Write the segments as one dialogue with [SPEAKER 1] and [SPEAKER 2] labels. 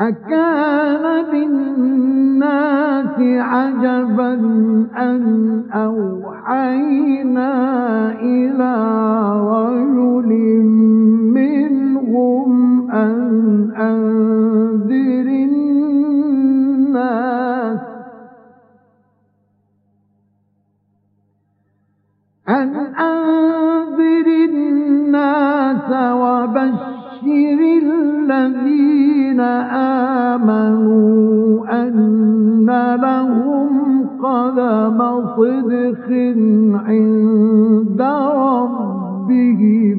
[SPEAKER 1] أكان للناس عجبا أن أوحينا إلى رجل منهم أن أنذر الناس أن أنذر الناس وبشر الذين آمنوا أن لهم قدم صدق عند ربهم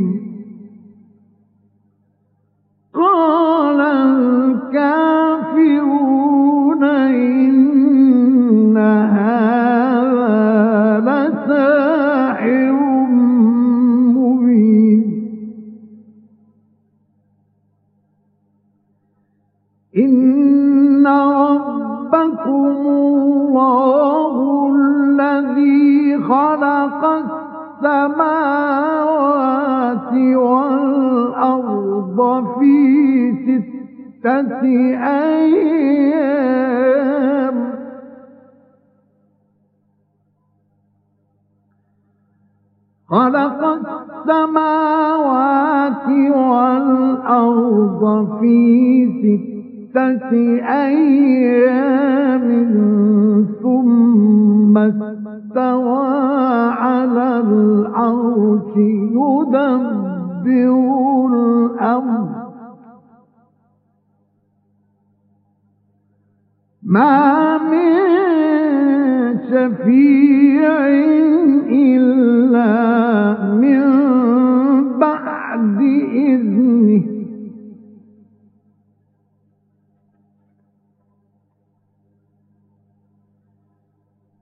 [SPEAKER 1] قال الكافرون السماوات والأرض في ستة أيام. خلق السماوات والأرض في ستة أيام ثم استوى على العرش يدبر الأمر ما من شفيع إلا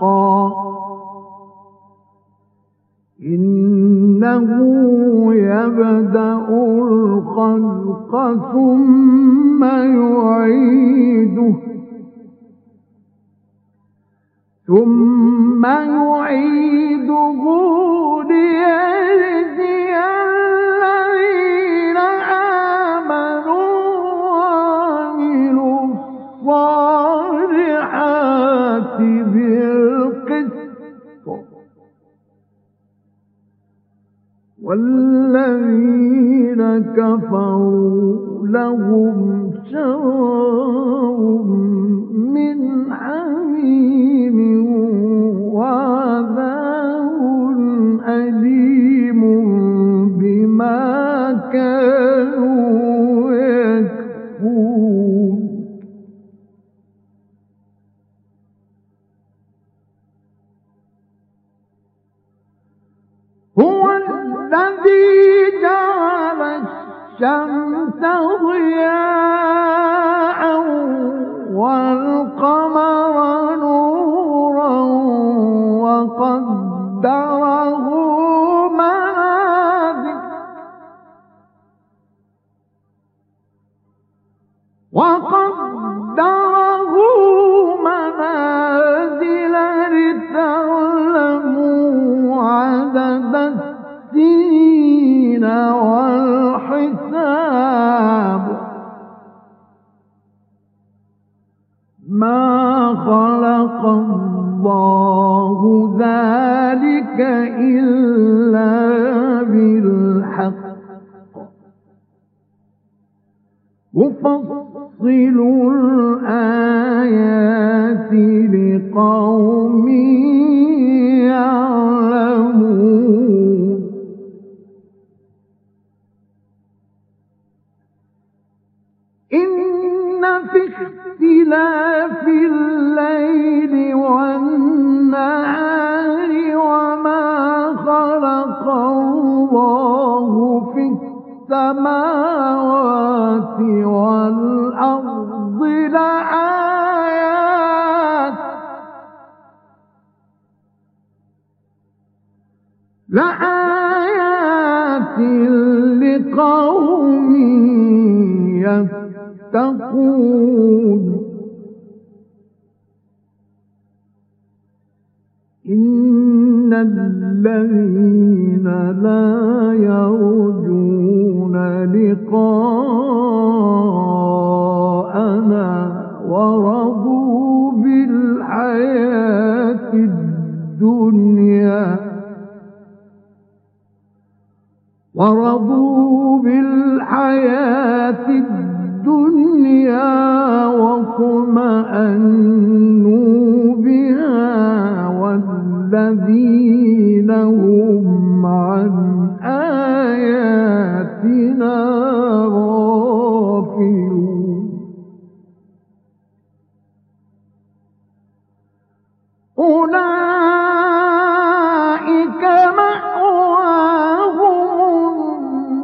[SPEAKER 1] حقا. إنه يبدأ الخلق ثم يعيده. ثم يعيده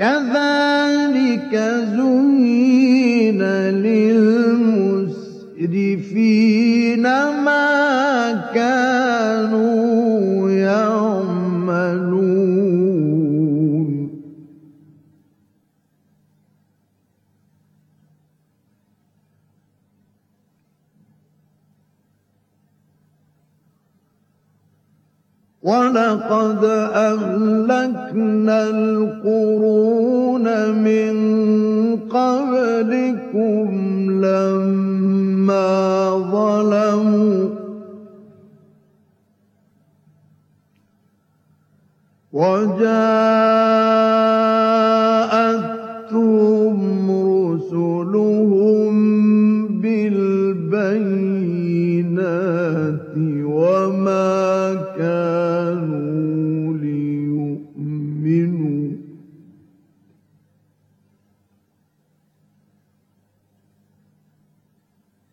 [SPEAKER 2] كذلك زين للمسرفين ما كانوا ولقد أهلكنا القرون من قبلكم لما ظلموا وجاءتهم رسلهم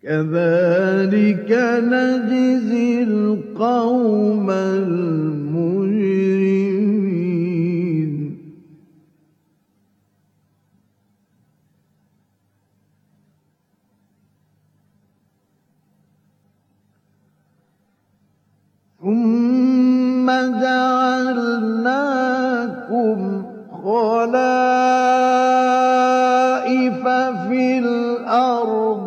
[SPEAKER 2] كذلك نجزي القوم المجرمين. ثم جعلناكم خلائف في الأرض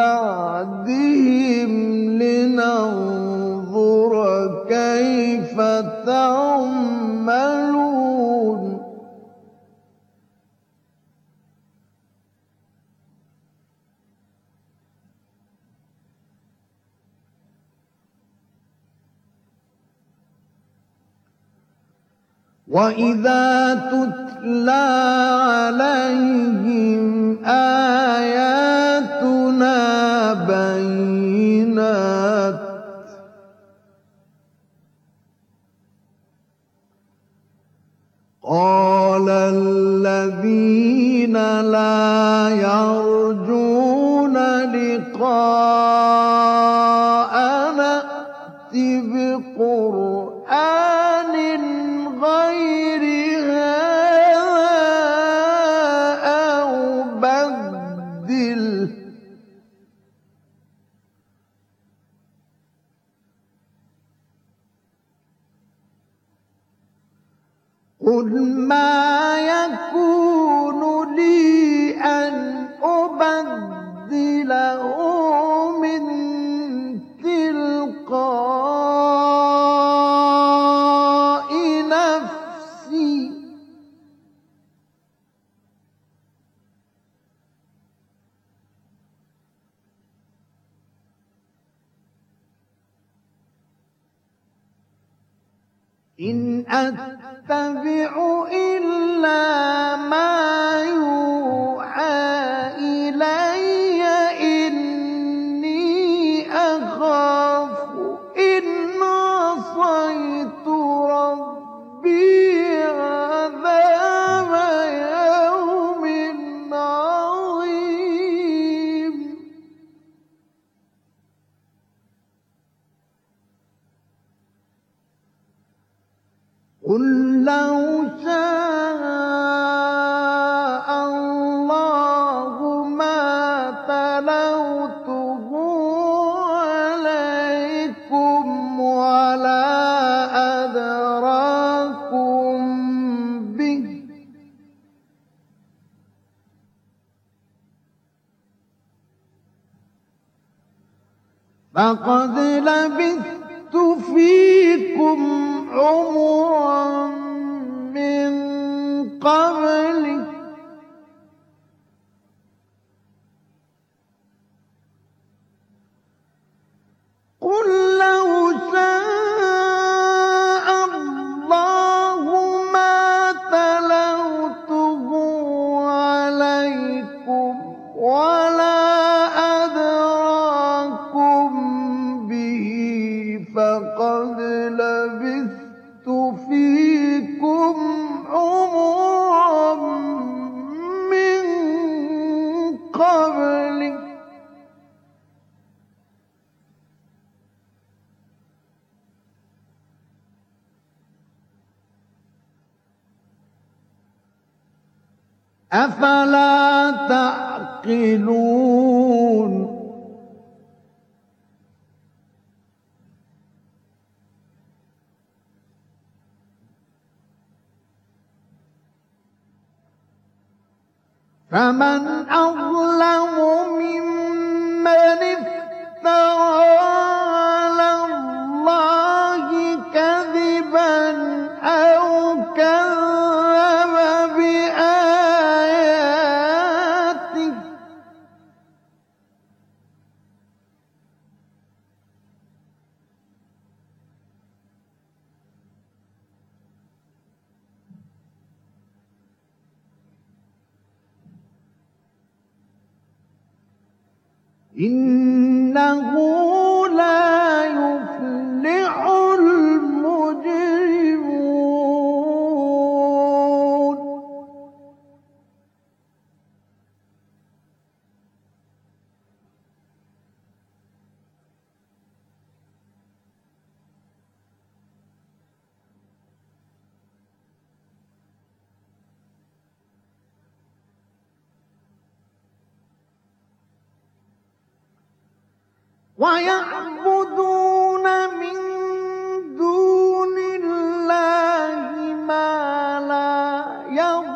[SPEAKER 2] بعدهم لننظر كيف تعملون. وإذا تتلى عليهم آياتنا بينات قال الذين لا يرجون لقاءنا قل ما يكون لي أن أبدله من تلقاء إن أتبع إلا ما يوم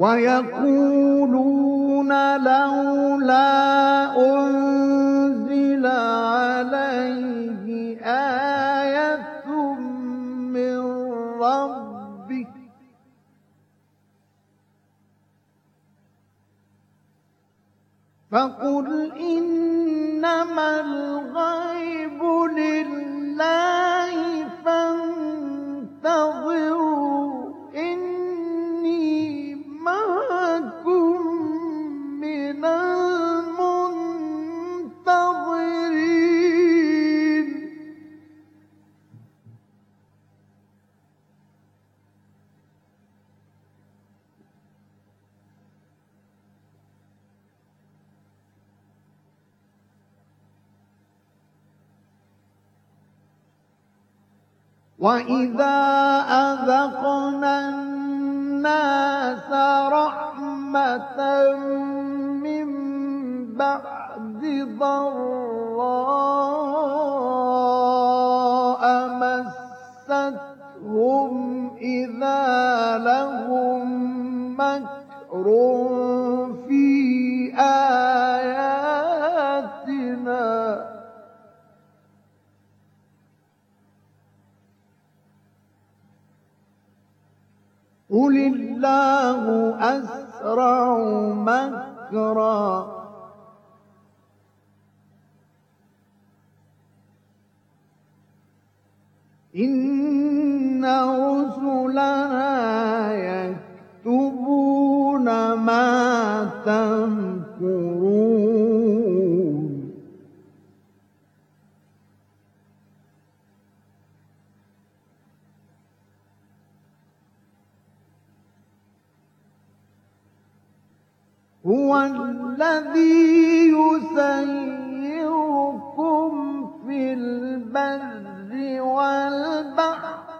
[SPEAKER 2] ويقول وإذا أذقنا الناس رحمة من بعد ضراء مستهم إذا لهم مكر الله أسرع مكرا. إن رسلنا يكتبون ما تمكرون. هو الذي يسيركم في البر والبحر.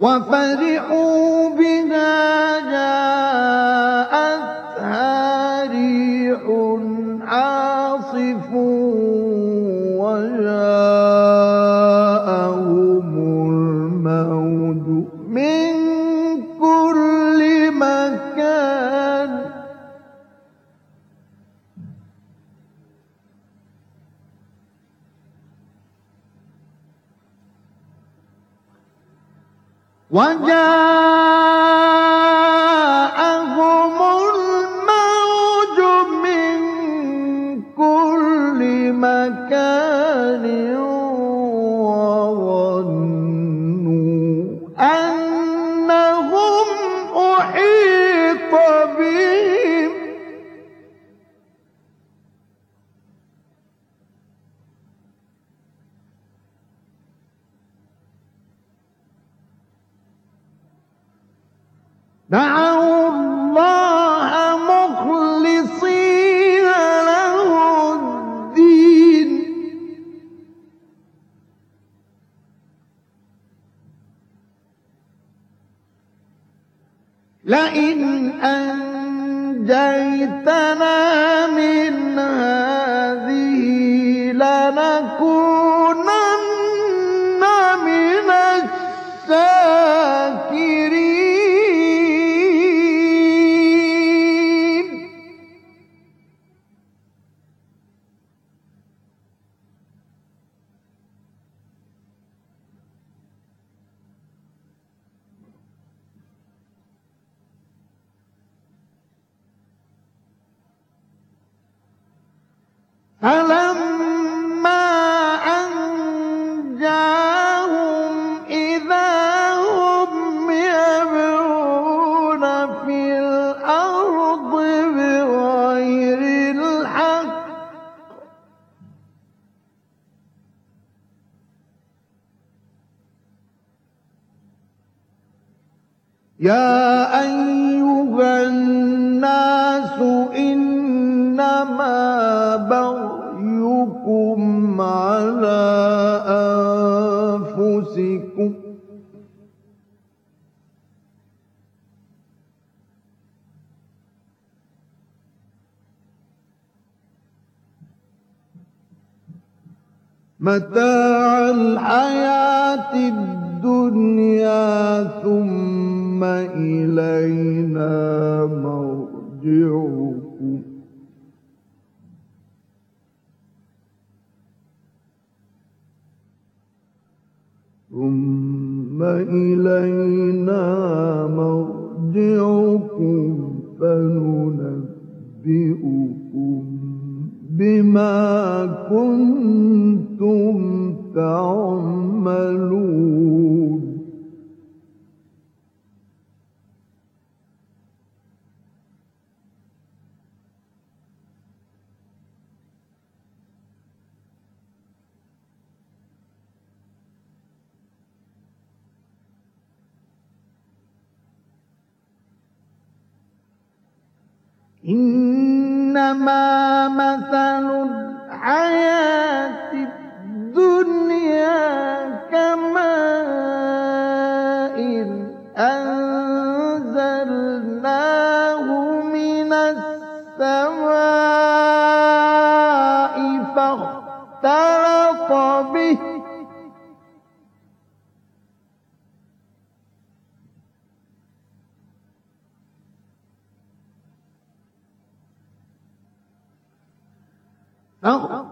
[SPEAKER 2] وفرحوا بها جاءتها وجاءهم الموج من كل مكان دعوا الله مخلصين له الدين. لئن أنجيتنا من هذه لنكونن متاع
[SPEAKER 1] No.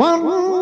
[SPEAKER 1] والله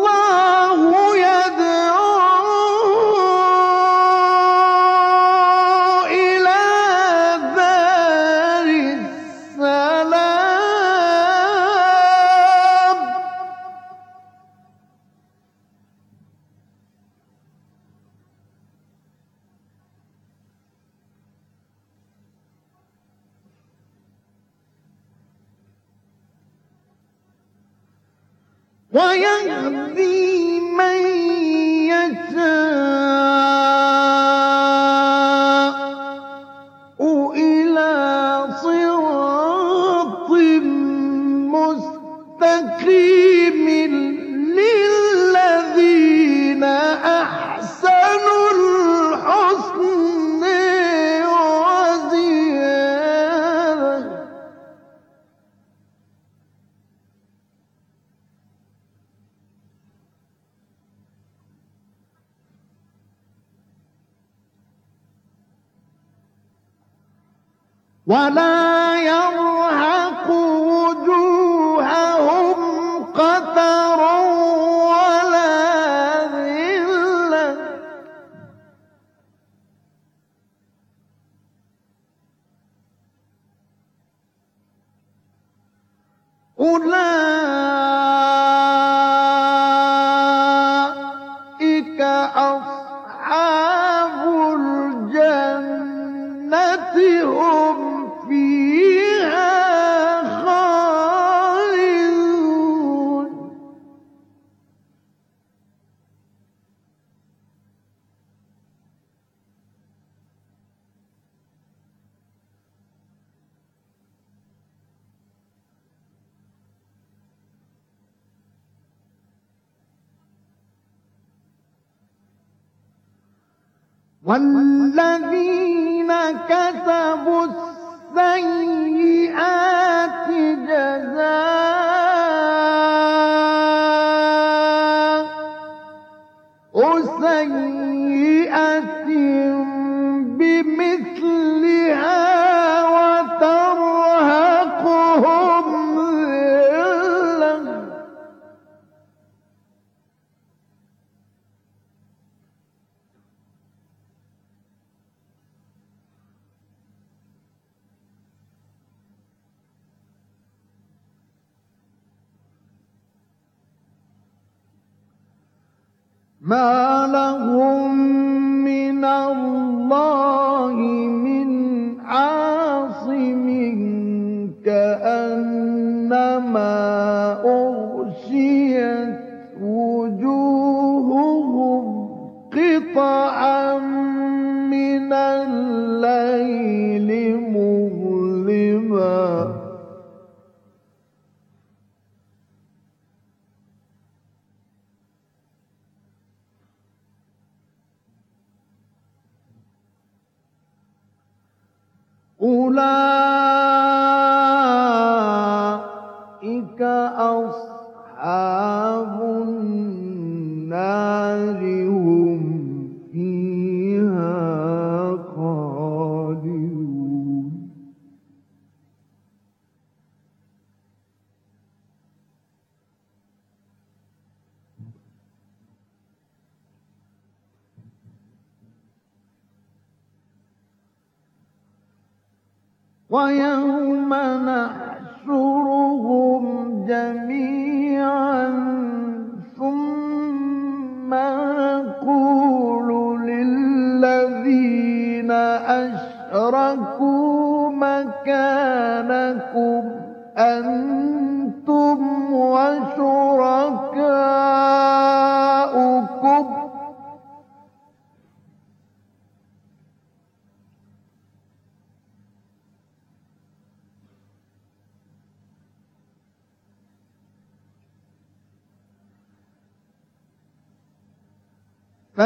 [SPEAKER 1] بهما أولئك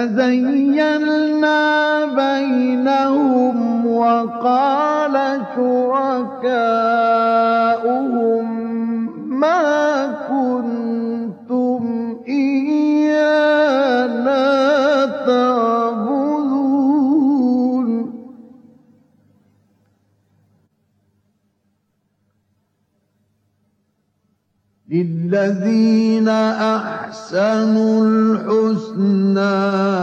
[SPEAKER 1] فزينا بينهم وقال شركاؤهم ما كنتم إيانا تعبدون. للذين أحسنوا الحسنى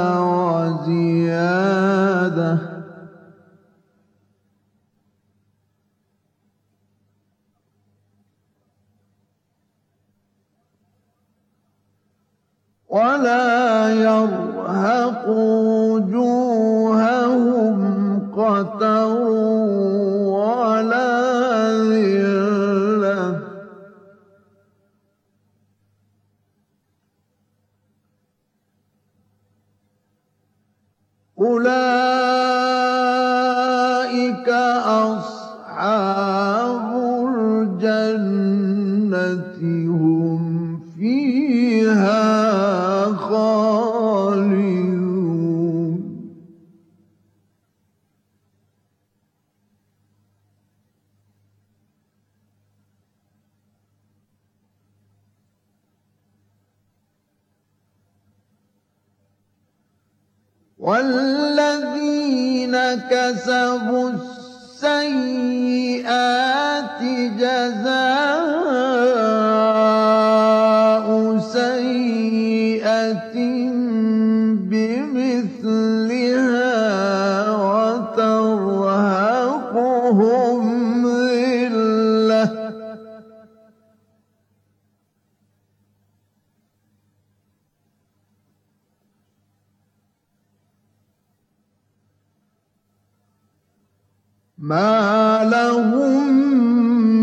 [SPEAKER 1] ما لهم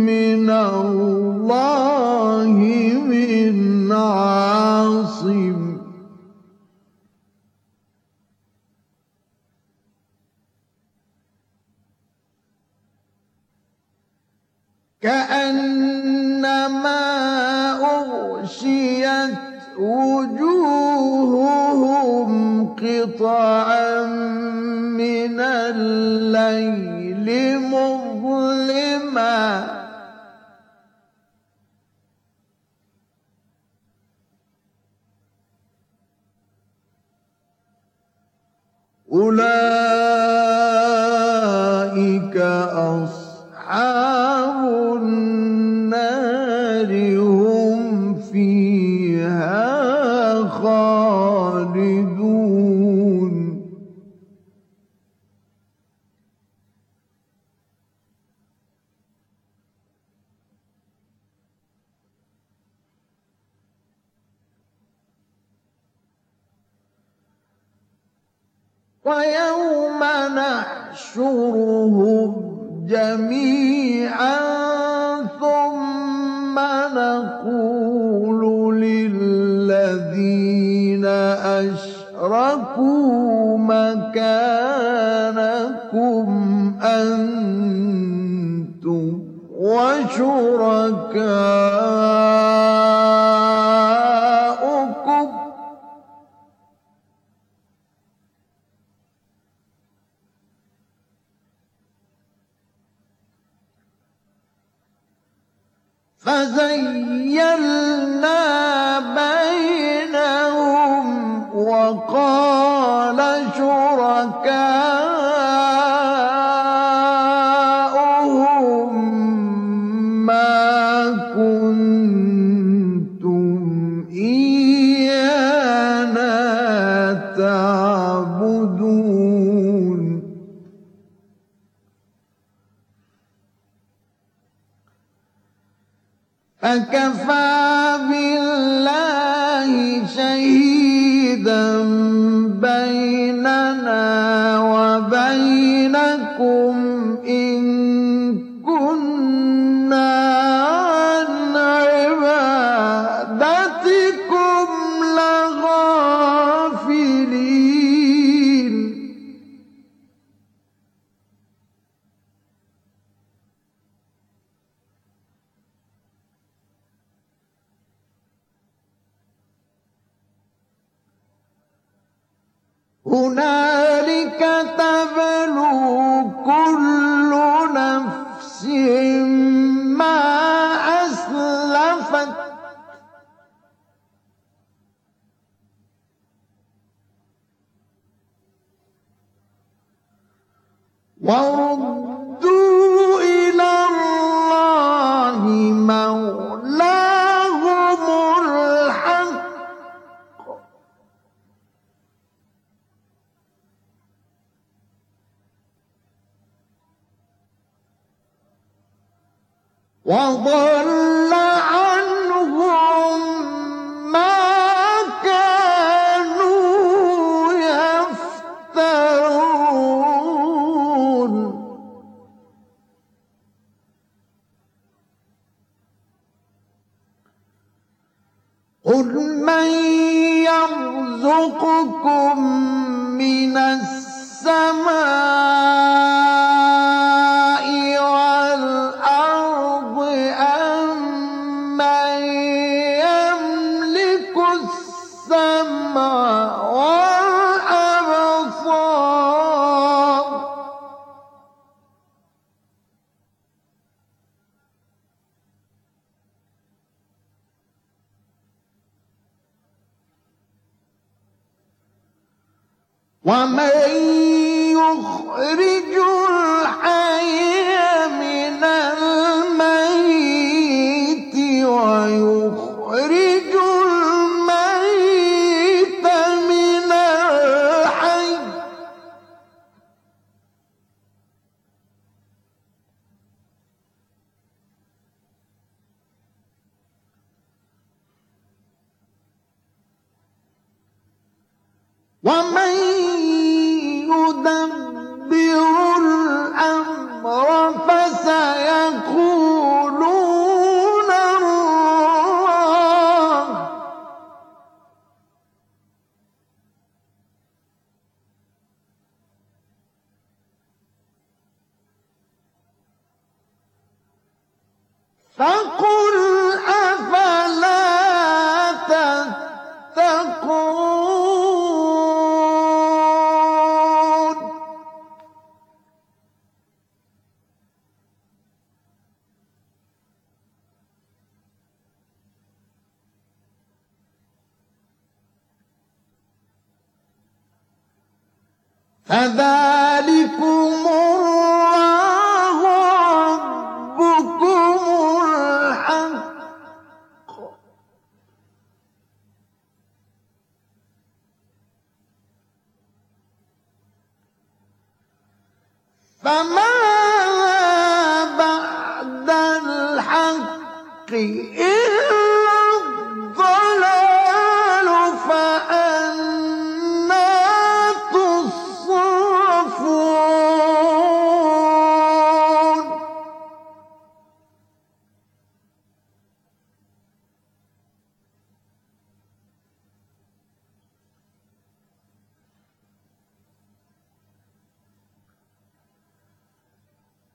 [SPEAKER 1] من الله من عاصم. كأنما أغشيت وجوههم قطعا من الليل. مظلما أولئك ويوم نحشرهم جميعا ثم نقول للذين أشركوا مكانكم أنتم وشركاؤكم. فزيلنا بينهم وقال شركاؤهم فكفى بالله شهيدا بيننا وبينكم إن هنالك تبلو كل نفس ما أسلفت. وردوا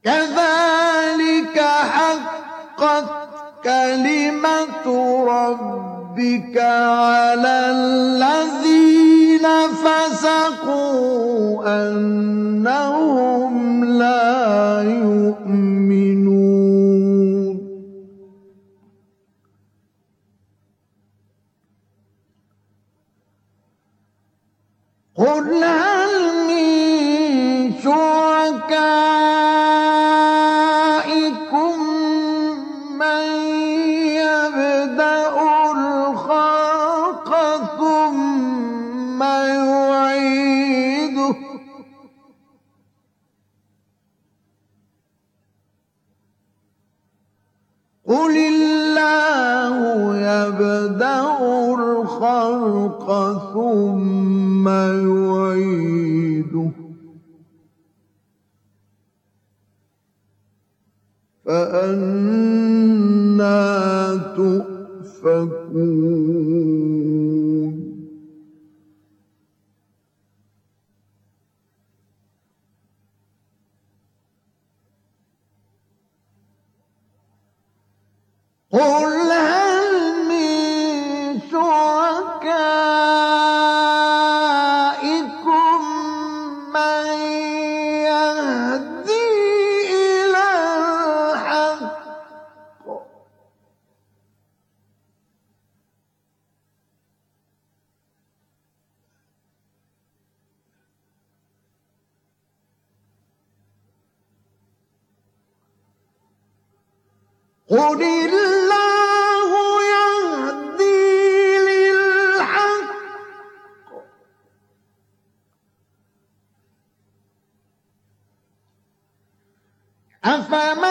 [SPEAKER 1] كذلك حقت كلمة ربك على الذين فسقوا أنهم لا يؤمنون. قل هذا الخلق ثم يعيده. فأنا تؤفكون. قل هل شركائكم من يهدي إلى الحق قل أفمن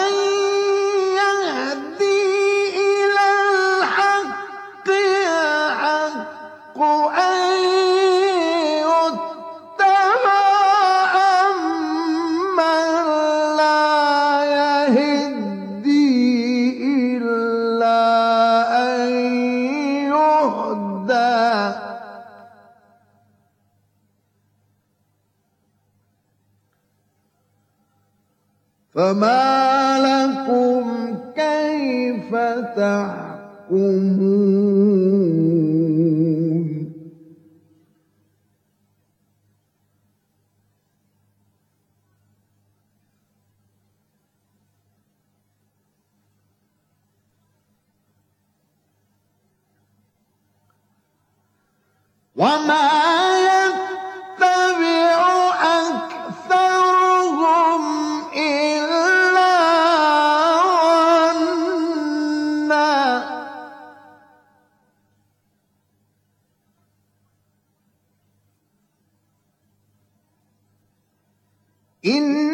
[SPEAKER 1] إن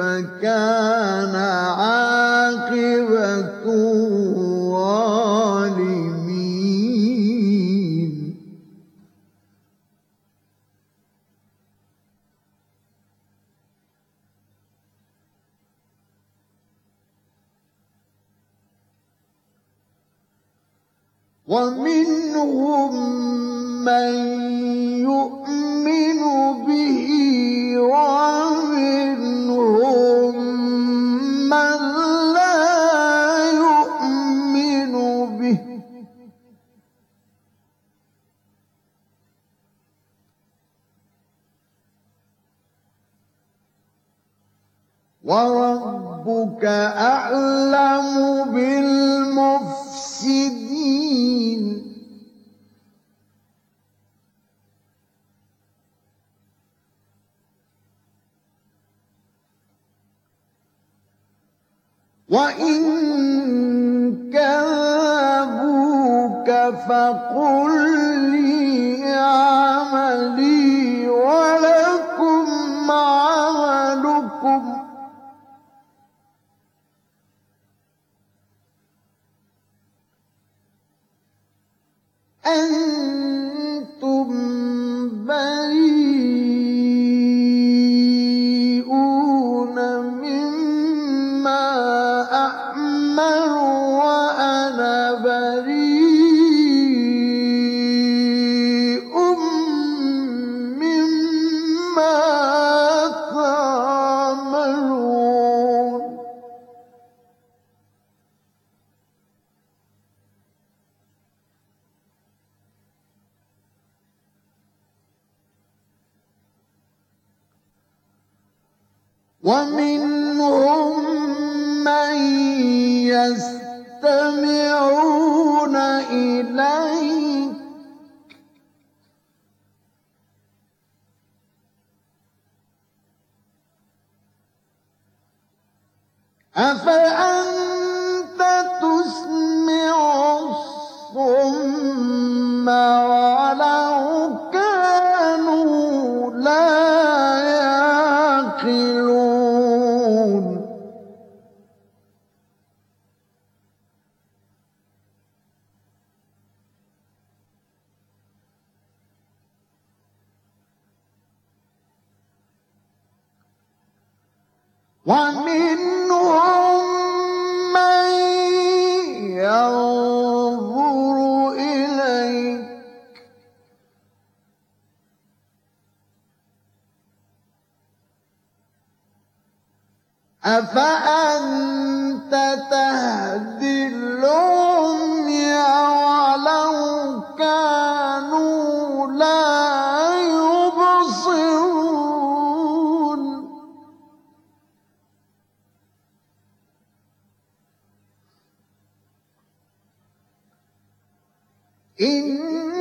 [SPEAKER 1] كيف كان عاقبة الظالمين. ومنهم إن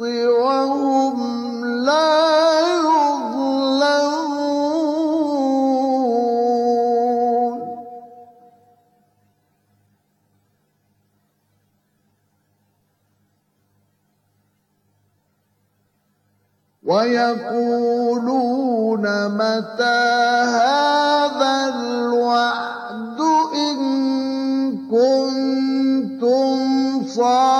[SPEAKER 1] وهم لا يظلمون. ويقولون متى هذا الوعد إن كنتم صادقين؟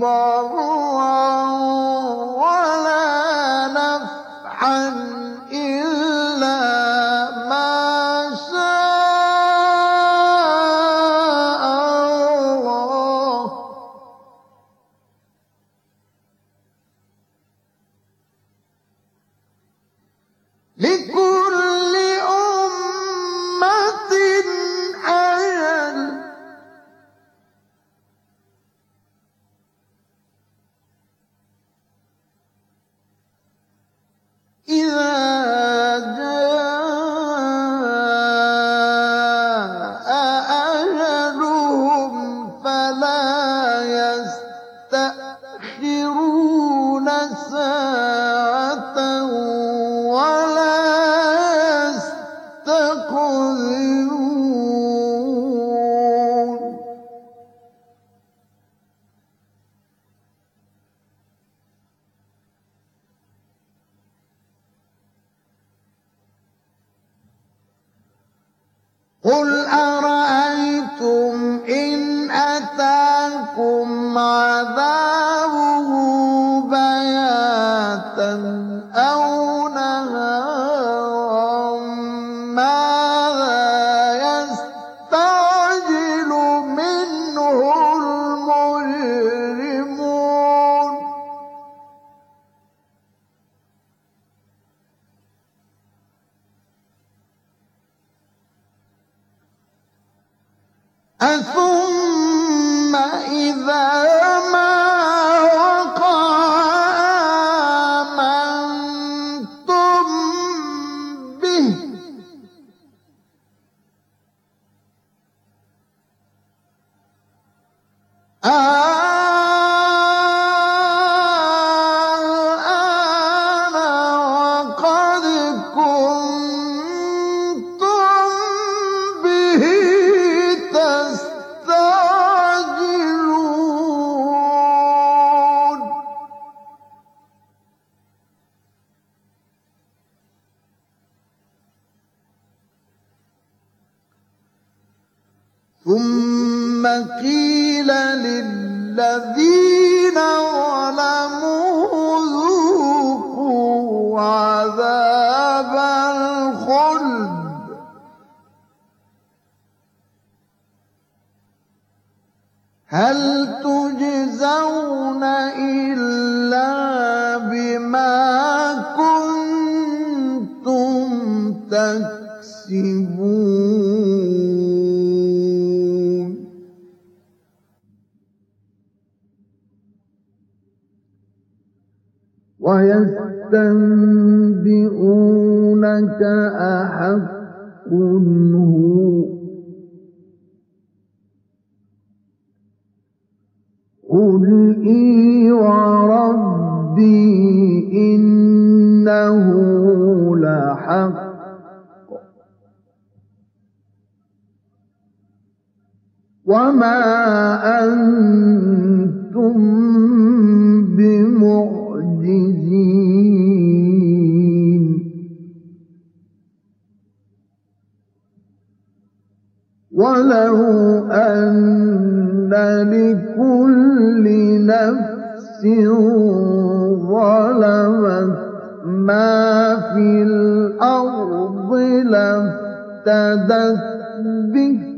[SPEAKER 1] Baruch. هل تجزون إلا بما كنتم تكسبون؟
[SPEAKER 2] ويستنبئونك أحق هو قل إي وربي إنه لحق وما أنتم بمعجزين ولو أن لكل نفس ظلمت ما في الأرض لافتدت به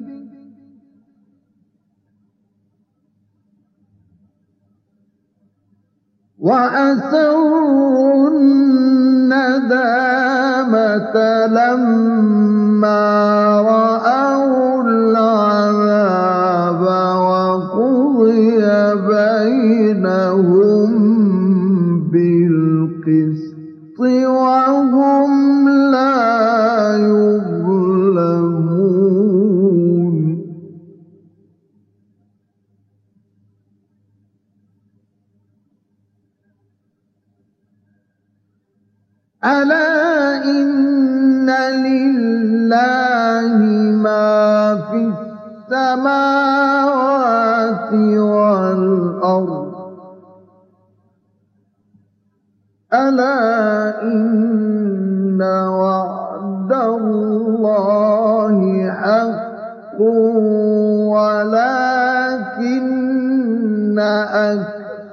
[SPEAKER 2] وأسروا الندامة لما رأوا بالقسط وهم لا يظلمون. ألا إن لله ما في السماوات والأرض ألا إن وعد الله حق ولكن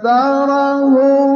[SPEAKER 2] أكثرهم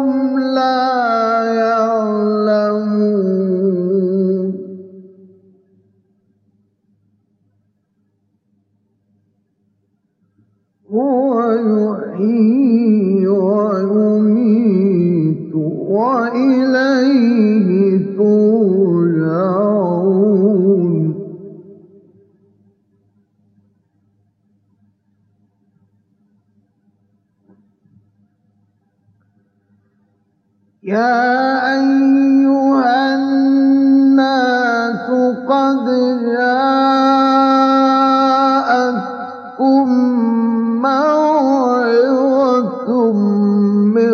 [SPEAKER 2] يا أيها الناس قد جاءتكم موعظة من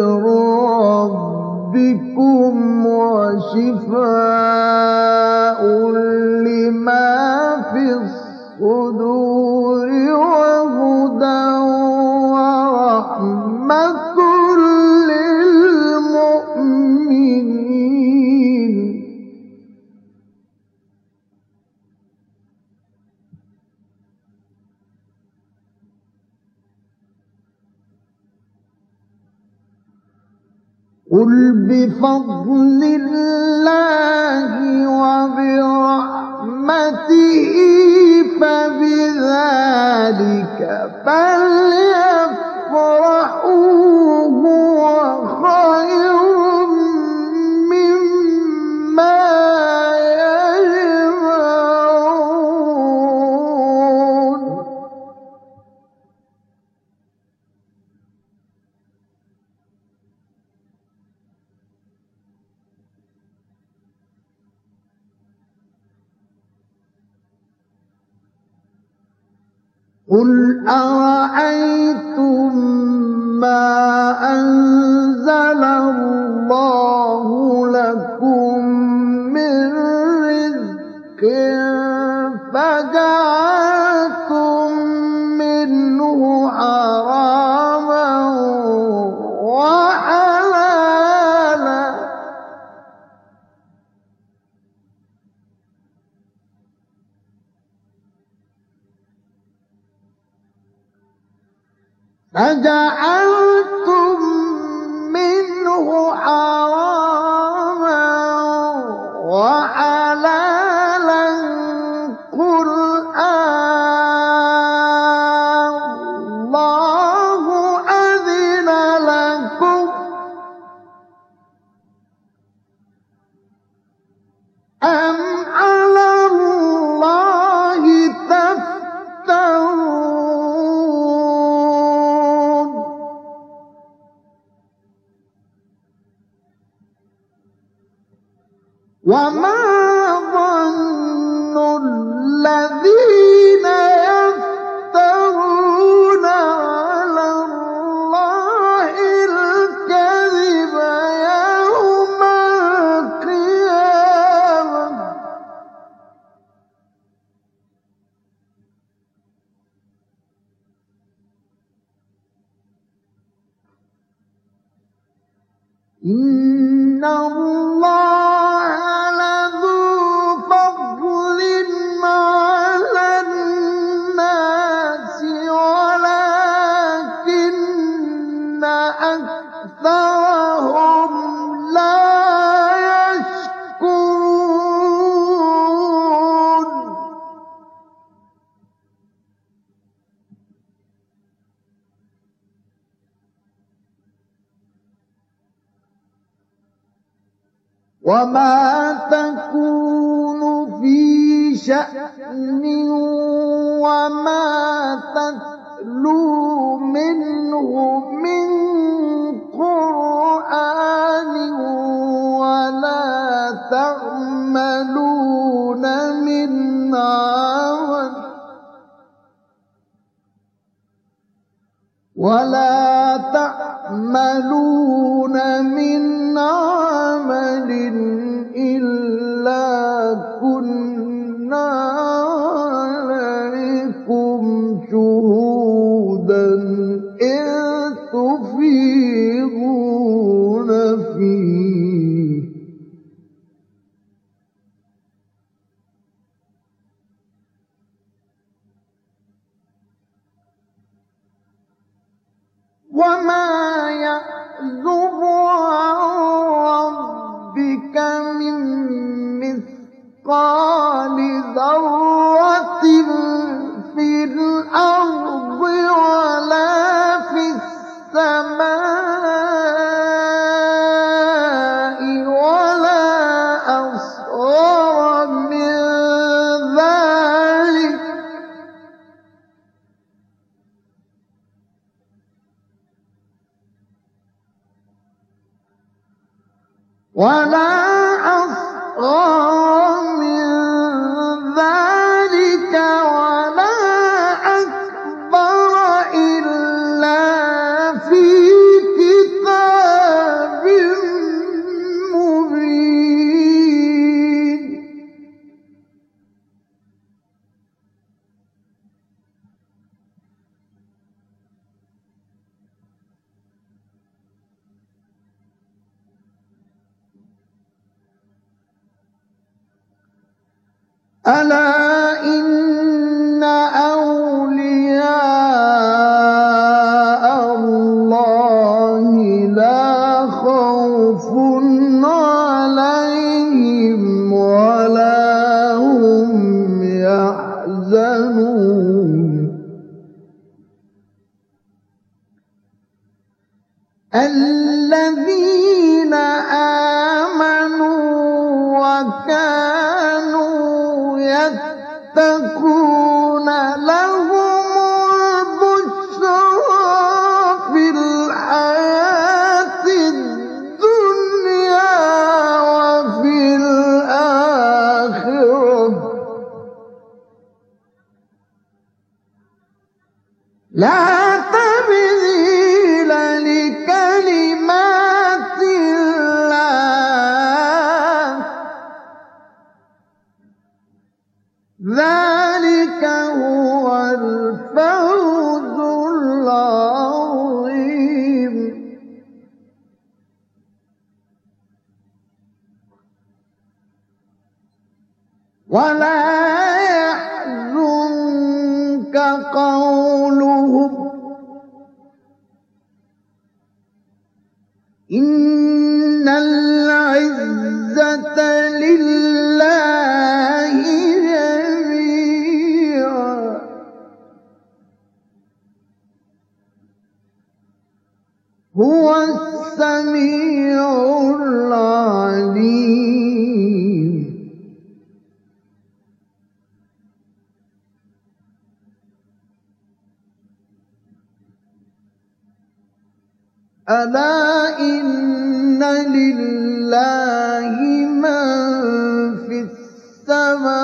[SPEAKER 2] ربكم وشفاء لما في الصدور
[SPEAKER 1] قل بفضل الله وبرحمته فبذلك فليفرحوا هو خير مما قل أرأيتم ما أنزل الله لكم من رزق فجعلتم منه حراما فجعلتم منه حرام شأن وما تتلو منه من قرآن ولا تعملون من عمل ولا تعملون قولهم إن ألا إن لله من في السماء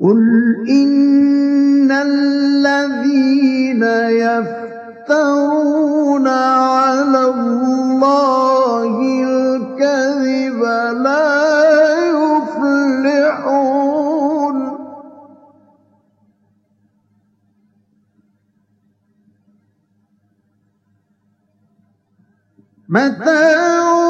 [SPEAKER 1] قل إن الذين يفترون على الله الكذب لا يفلحون متى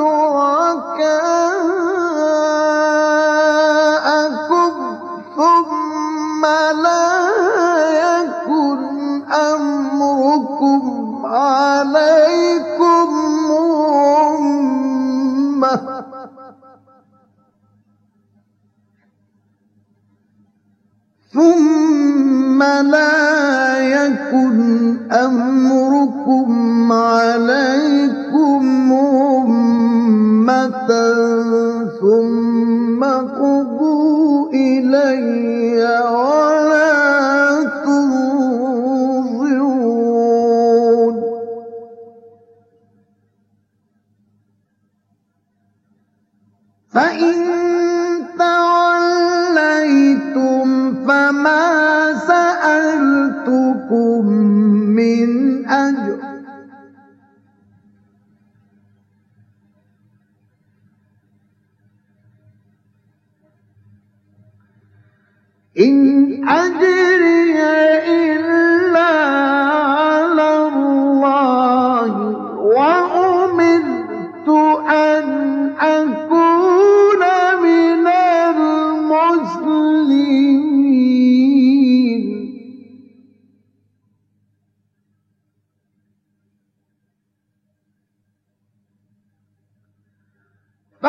[SPEAKER 1] وشركاءكم أمة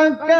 [SPEAKER 1] فكذبوه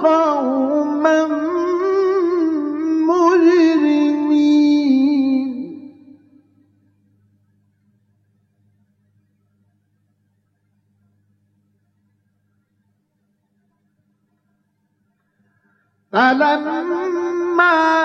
[SPEAKER 1] قوما مجرمين. فلما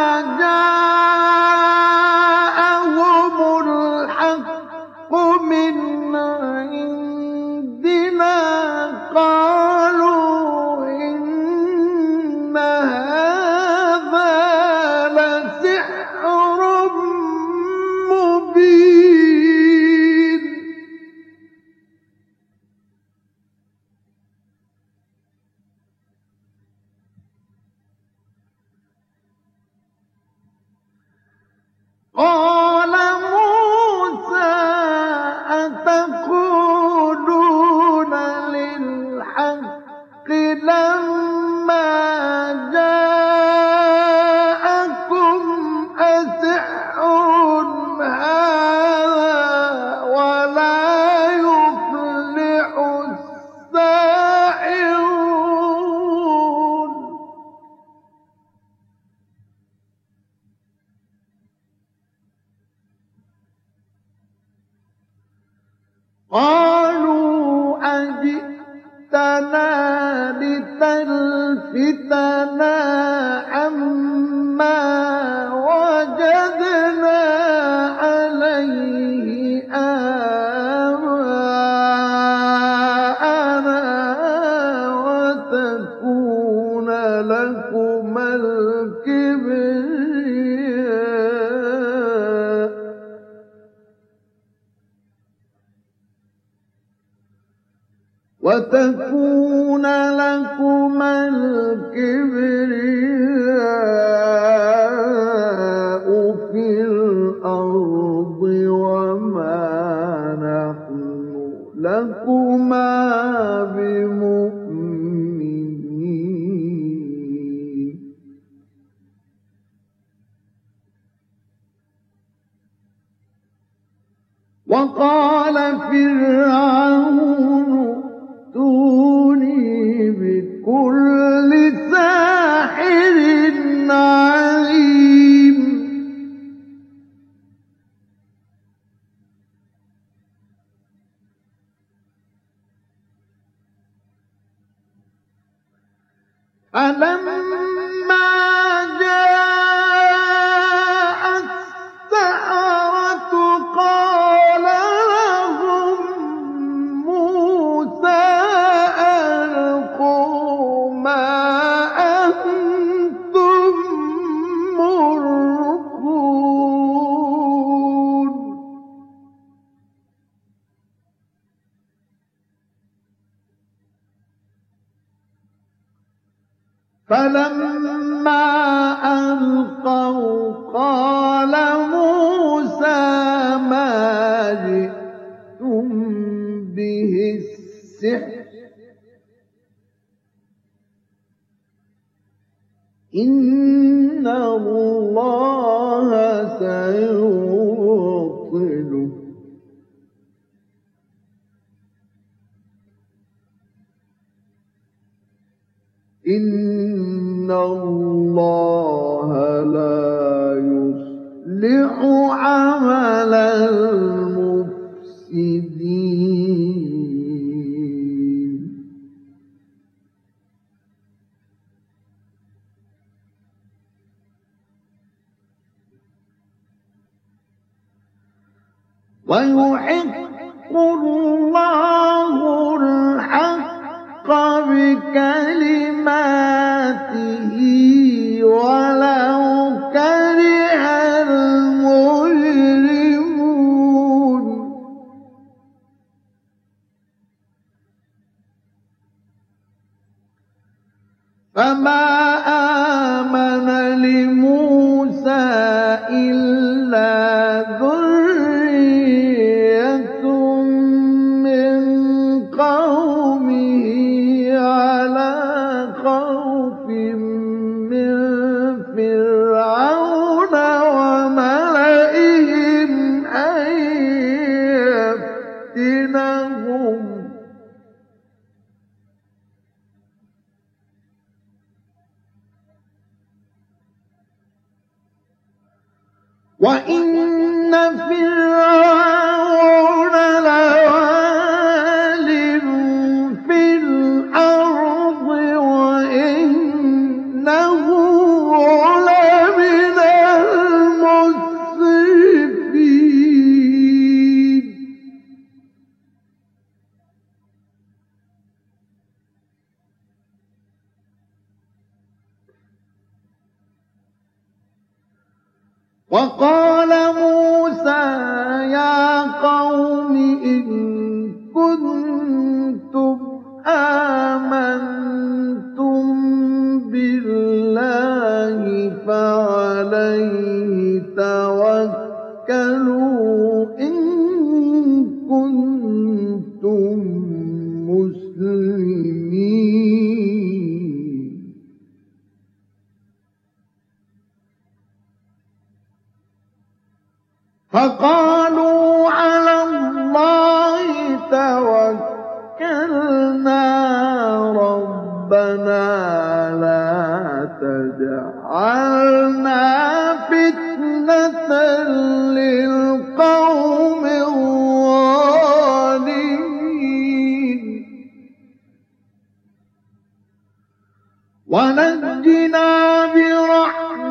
[SPEAKER 1] فلما ألقوا قال موسى ما جئتم به السحر إن الله سيبطله إن الله لا يصلح عمل المفسدين. ويحق الله الحق بكلماته ولو كره المجرمون. فما آمن لموسى وإن فرعون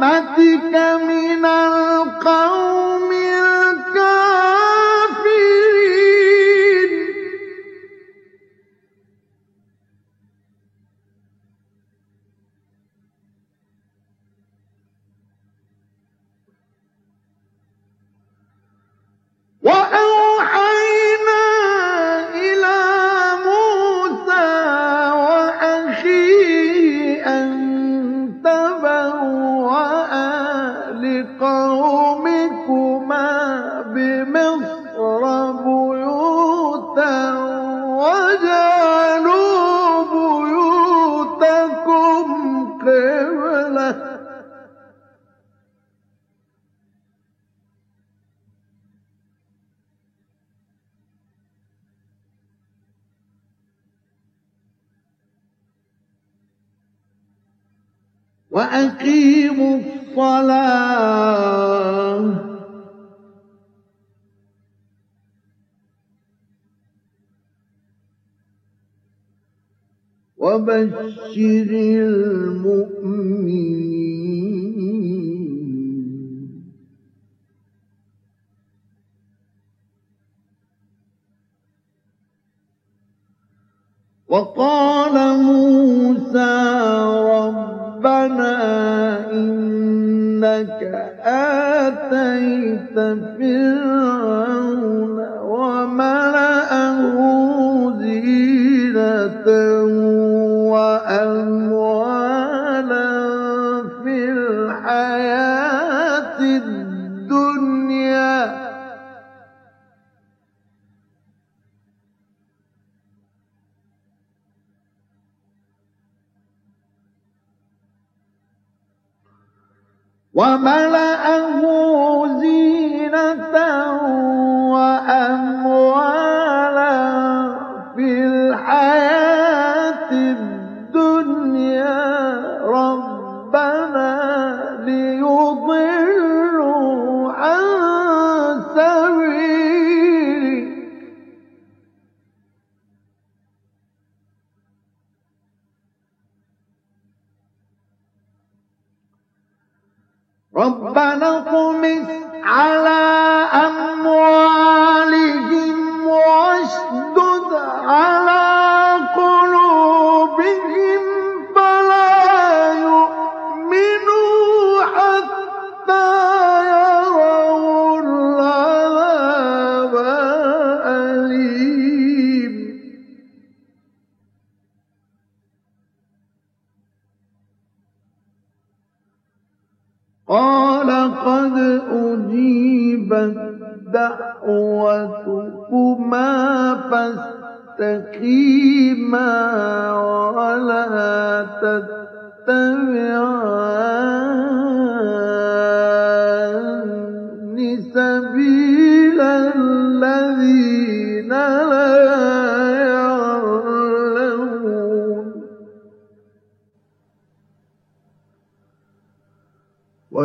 [SPEAKER 1] برحمتك من وبشر وملأه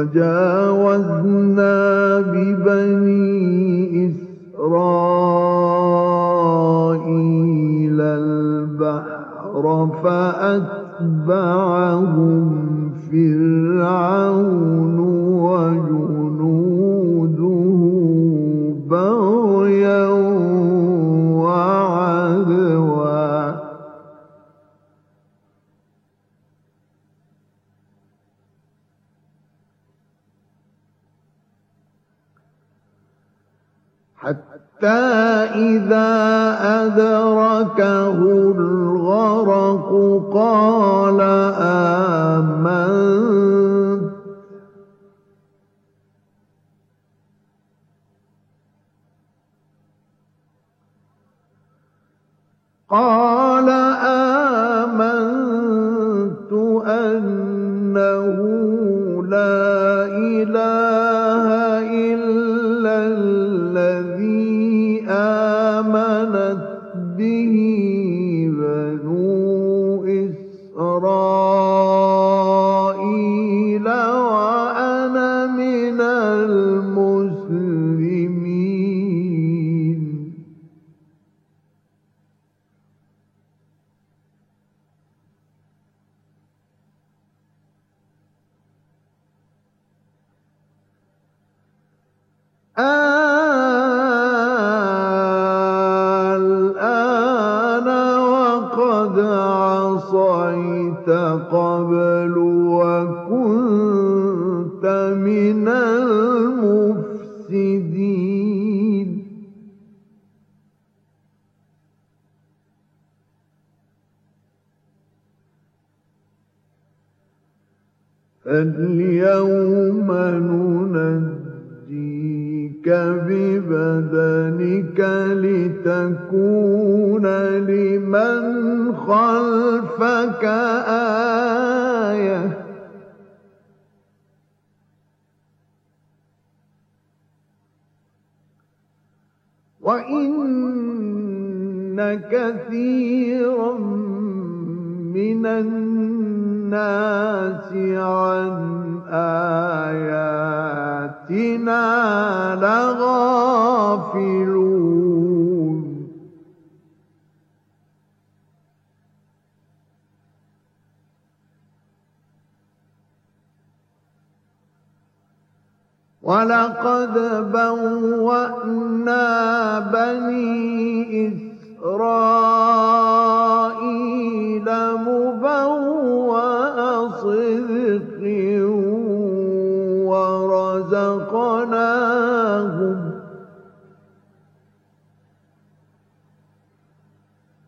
[SPEAKER 1] وجاوزنا ببني إسرائيل البحر فأتبعهم إذا أدركه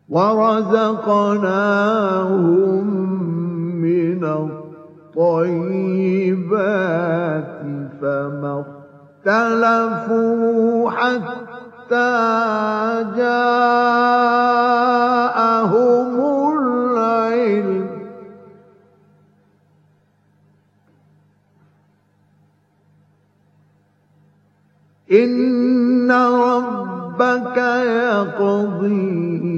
[SPEAKER 1] ورزقناهم من الطيبات فما اختلفوا حتى جاءهم العلم. إن ربك يقضي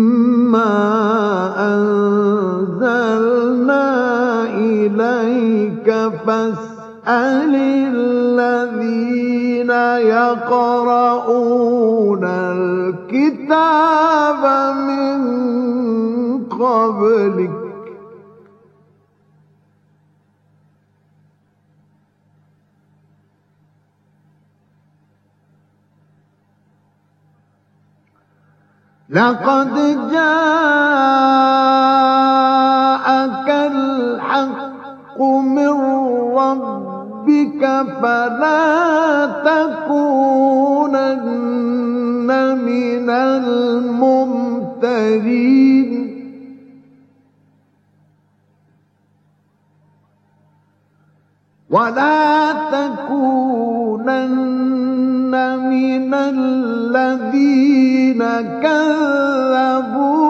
[SPEAKER 1] أنزلنا إليك فاسأل الذين يقرؤون الكتاب من قبلك لقد جاءك الحق من ربك فلا تكونن من الممترين. ولا تكونن من الذين كذبوا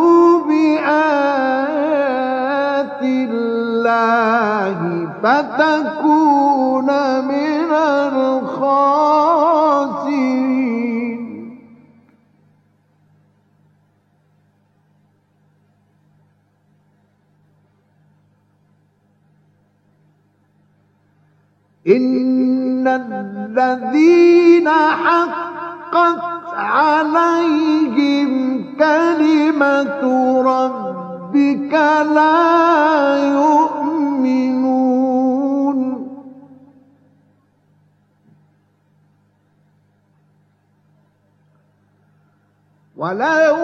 [SPEAKER 1] بآيات الله فتكون من الخاسرين إن الذين حقت عليهم كلمة ربك لا يؤمنون ولو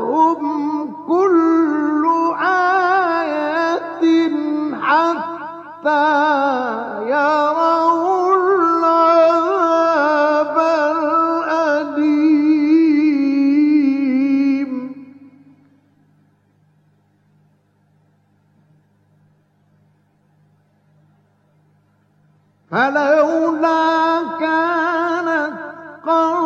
[SPEAKER 1] جاءتهم كل آية حتى يروا العذاب الأليم. فلولا كانت قرية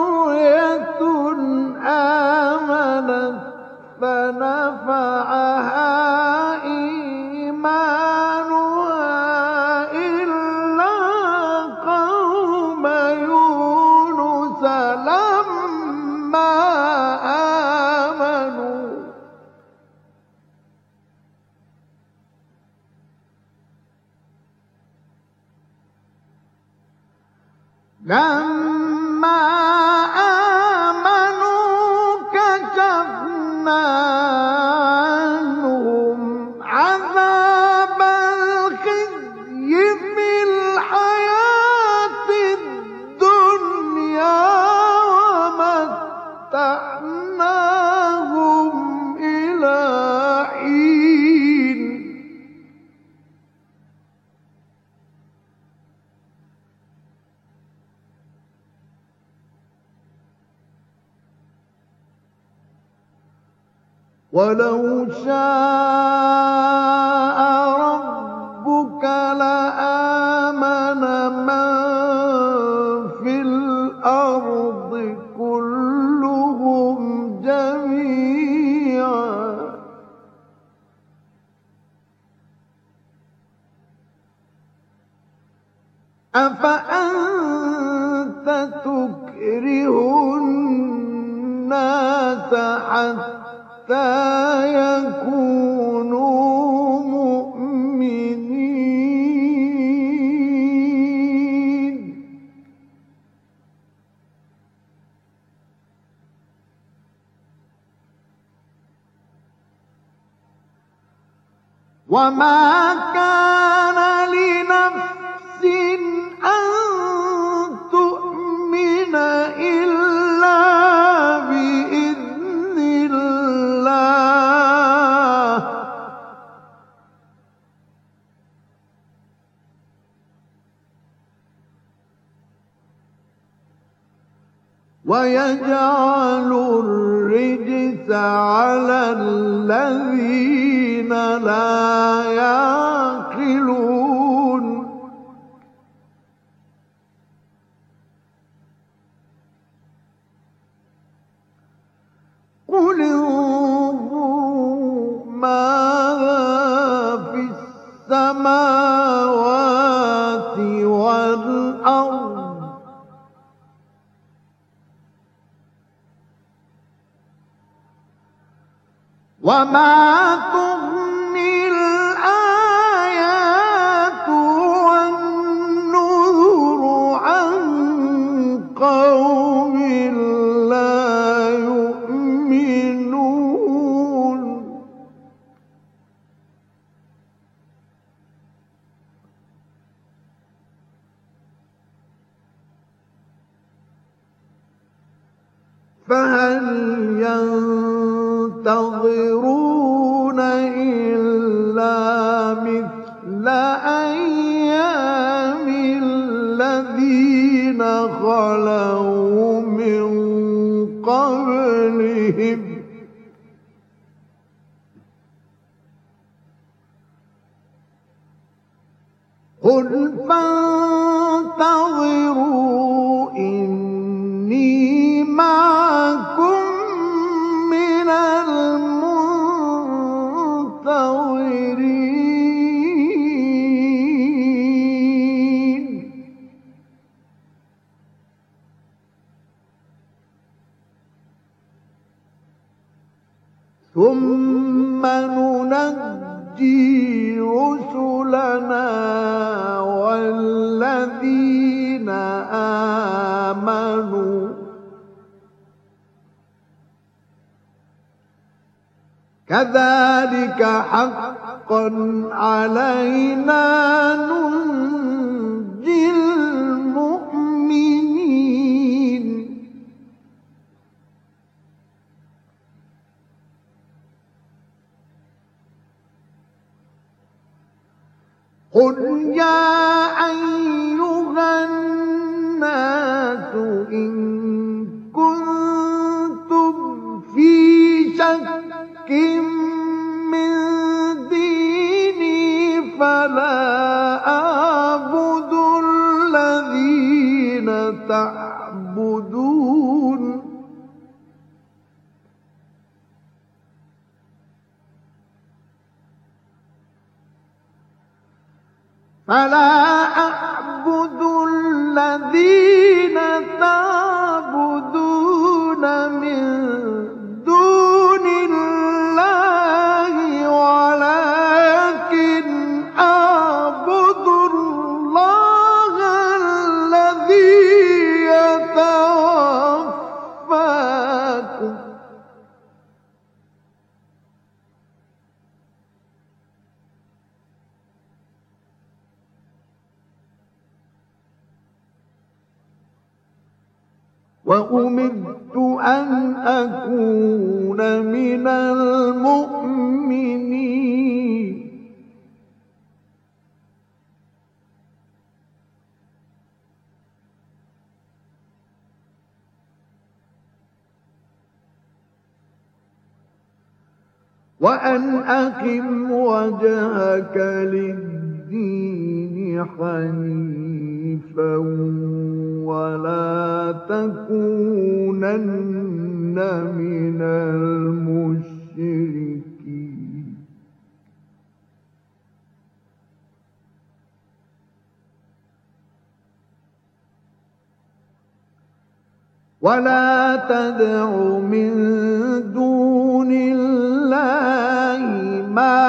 [SPEAKER 1] ينتظرون إلا مثل أيام الذين خلوا من قبلهم. قل فانتظروا كذلك حقا علينا ننجي المؤمنين. قل يا أيها الناس إن فلا أعبد الذين تعبدون من أن أكون من المؤمنين. وأن أقم وجهك للدين حنيفا ولا تكونن من المشركين. ولا تدع من دون الله ما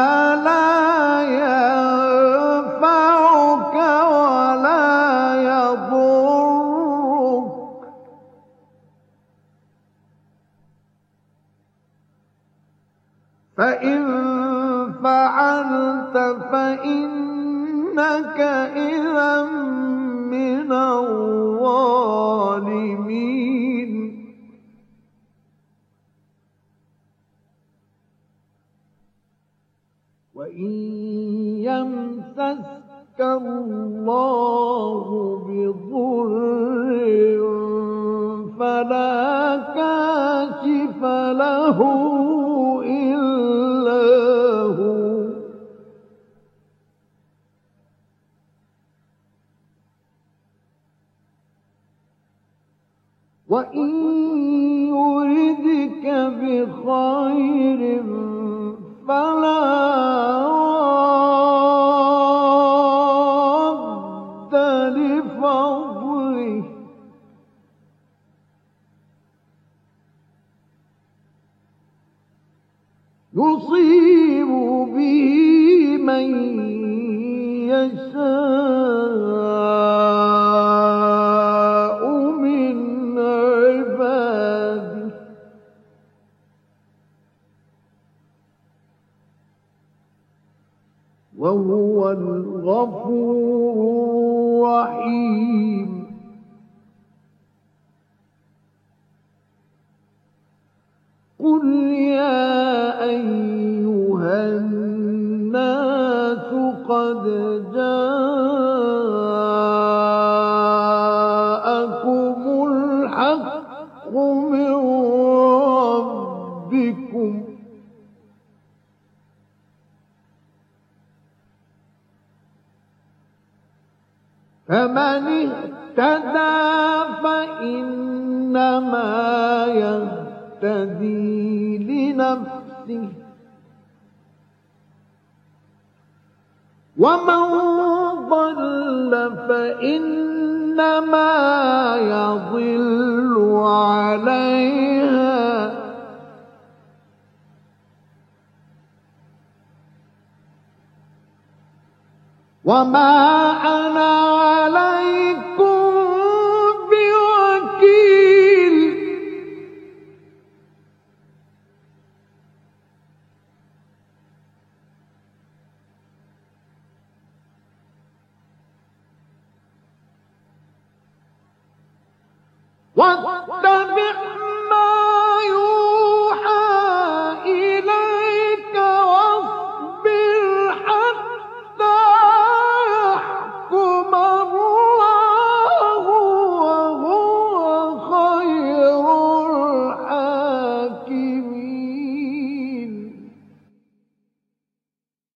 [SPEAKER 1] وما